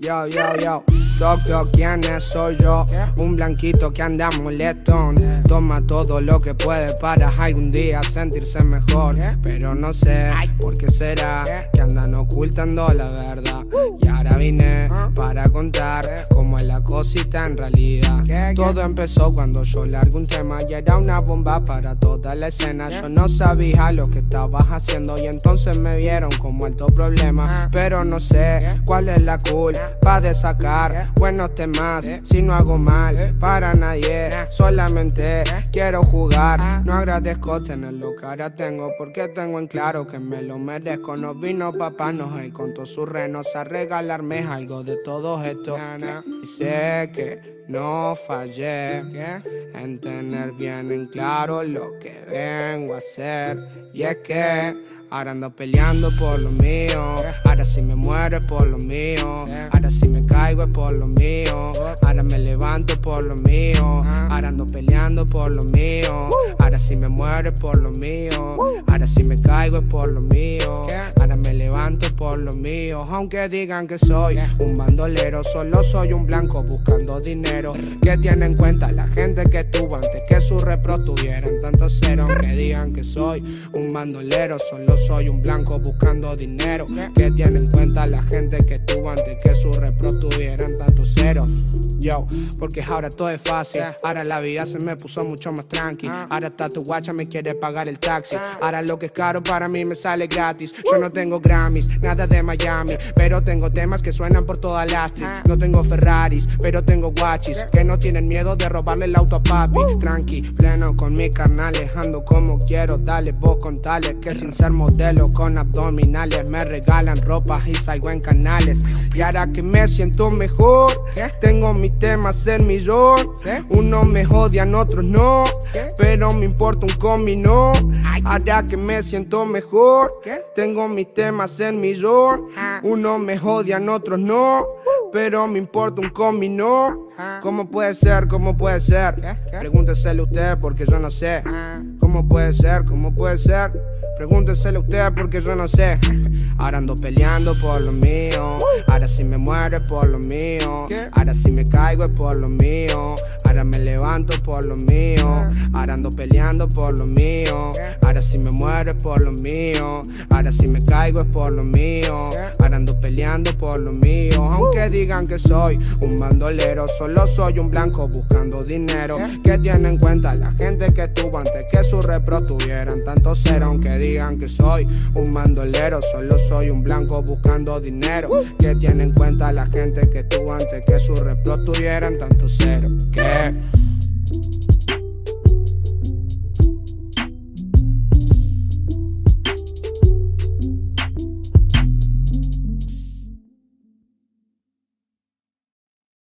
Yo, yo, yo. Toc, ¿quién? Soy yo, un blanquito que anda molestón. Toma todo lo que puede para algún día sentirse mejor. Pero no sé por qué será que andan ocultando la verdad cosita en realidad. Todo empezó cuando yo largo un tema y era una bomba para toda la escena. Yo no sabía lo que estabas haciendo y entonces me vieron como alto problema. Pero no sé cuál es la culpa de sacar buenos temas si no hago mal para nadie. Solamente quiero jugar. No agradezco tener lo que ahora tengo porque tengo en claro que me lo merezco. No vino papá Noel con todos sus renos a regalarme algo de todo esto. Y sé que no fallé en tener bien en claro lo que vengo a hacer. Y es que Ahora ando peleando por lo mío. Ahora si me muero es por lo mío. Ahora si me caigo es por lo mío. Ahora me levanto por lo mío. Ahora ando peleando por lo mío. Ahora si me muero es por lo mío. Ahora si me caigo es por lo mío. Ahora me levanto por lo mío. Aunque digan que soy un bandolero, solo soy un blanco buscando dinero. Que tiene en cuenta la gente que tuvo antes que su repro tuvieran tanto cero. Aunque digan que soy un bandolero, solo soy un blanco buscando dinero. Que tiene en cuenta la gente que tuvo antes que su repro tuvieran tanto cero. Yo, porque ahora todo es fácil. Ahora la vida se me puso mucho más tranqui. Ahora está tu guacha, me quiere pagar el taxi. Ahora lo que es caro para mí me sale gratis. Yo no tengo Grammys, nada de Miami. Pero tengo temas que suenan por toda la street. No tengo Ferraris, pero tengo guachis. Que no tienen miedo de robarle el auto a papi. Tranqui, pleno con mi carnales. Ando como quiero, dale vos con tales. Que sin ser modelo con abdominales me regalan ropa y salgo en canales. Y ahora que me siento mejor, tengo mis temas en millón. Unos me odian, otros no. Pero me importa un comino. Ahora que me siento mejor, tengo mis temas en millón. Unos me odian, otros no. Pero me importa un comino. ¿Cómo puede ser? ¿Cómo puede ser? Pregúntesele usted porque yo no sé. ¿Cómo puede ser? ¿Cómo puede ser? Pregúntesele usted porque yo no sé. Ahora ando peleando por lo mío. Ahora si me muero es por lo mío. Ahora si me caigo es por lo mío. Ahora me levanto por lo mío. Ahora ando peleando por lo mío. Ahora si me muero es por lo mío. Ahora si me caigo es por lo mío. Ahora ando peleando por lo mío. Aunque digan que soy un bandolero, solo soy un blanco buscando dinero. Que tiene en cuenta la gente que tuvo antes que su repro tuvieran tanto cero. Aunque digan que soy un bandolero, solo soy un blanco buscando dinero. Que tiene en cuenta la gente que tuvo antes que su repro tuvieran tanto cero. Que